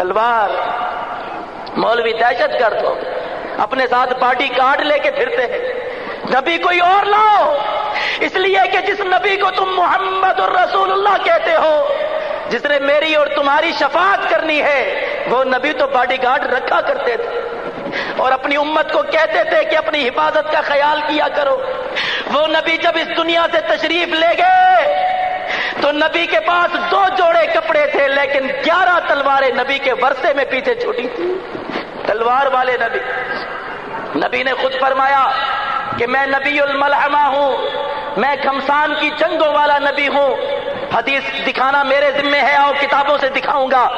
تلوار، مولوی دہشت گرد ہو، اپنے ساتھ باڈی کارڈ لے کے پھرتے ہیں۔ نبی کوئی اور لاؤ اس لیے کہ جس نبی کو تم محمد الرسول اللہ کہتے ہو، جس نے میری اور تمہاری شفاعت کرنی ہے، وہ نبی تو باڈی گارڈ رکھا کرتے تھے۔ اور اپنی امت کو کہتے تھے کہ اپنی حفاظت کا خیال کیا کرو۔ وہ نبی جب اس دنیا سے تشریف لے گئے تو نبی کے پاس دو جوڑے کپڑے تھے، لیکن گیارہ تلواریں نبی کے ورثے میں پیچھے چھوٹی تھی تلوار والے نبی۔ نبی نے خود فرمایا کہ میں نبی الملحمہ ہوں، میں گھمسان کی جنگوں والا نبی ہوں۔ حدیث دکھانا میرے ذمے ہے اور کتابوں سے دکھاؤں گا۔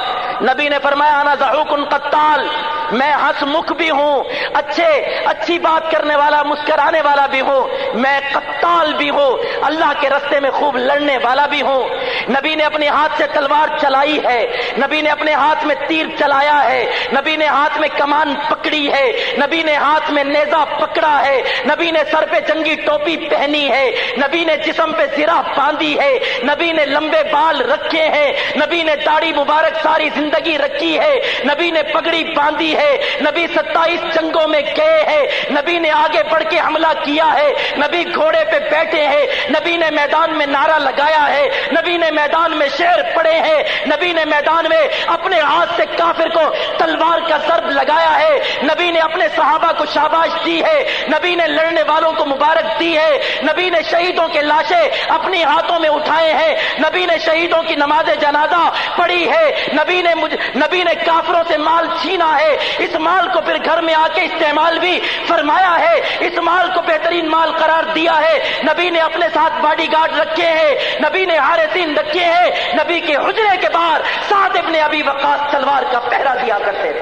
نبی نے فرمایا، انا زحوک قتال۔ میں ہنس مکھ بھی ہوں، اچھے، اچھی بات کرنے والا، مسکرانے والا بھی ہوں، میں قتال بھی ہوں، اللہ کے رستے میں خوب لڑنے والا بھی ہوں۔ نبی نے اپنے ہاتھ سے تلوار چلائی ہے نبی نے اپنے ہاتھ میں تیر چلایا ہے نبی نے ہاتھ میں کمان پکڑی ہے نبی نے ہاتھ میں نیزا پکڑا ہے نبی نے سر پہ جنگی ٹوپی پہنی ہے نبی نے جسم پہ زرا باندھی ہے نبی نے لمبے بال رکھے ہیں نبی نے داڑھی مبارک ساری زندگی رکھی ہے نبی نے پگڑی باندھی ہے نبی ستائیس جنگوں میں گئے ہیں نبی نے آگے بڑھ کے حملہ کیا ہے نبی گھوڑے پہ بیٹھے ہیں نبی نے میدان میں نعرہ لگایا ہے نبی نے میدان میں شیر پڑے ہیں۔ نبی نے میدان میں اپنے ہاتھ سے کافر کو تلوار کا ضرب لگایا ہے۔ نبی نے اپنے صحابہ کو شاباش دی ہے۔ نبی نے لڑنے والوں کو مبارک دی ہے۔ نبی نے شہیدوں کے لاشیں اپنی ہاتھوں میں اٹھائے ہیں۔ نبی نے شہیدوں کی نماز جنازہ پڑھی ہے۔ نبی نے مجھ... نبی نے کافروں سے مال چھینا ہے۔ اس مال کو پھر گھر میں آ کے استعمال بھی فرمایا ہے۔ اس مال کو بہترین مال قرار دیا ہے۔ نبی نے اپنے ساتھ باڈی گارڈ رکھے ہیں۔ نبی نے حارثین رکھے ہیں۔ نبی کے حجرے کے باہر سات ابن ابھی وقاص تلوار کا پہرا دیا کرتے تھے۔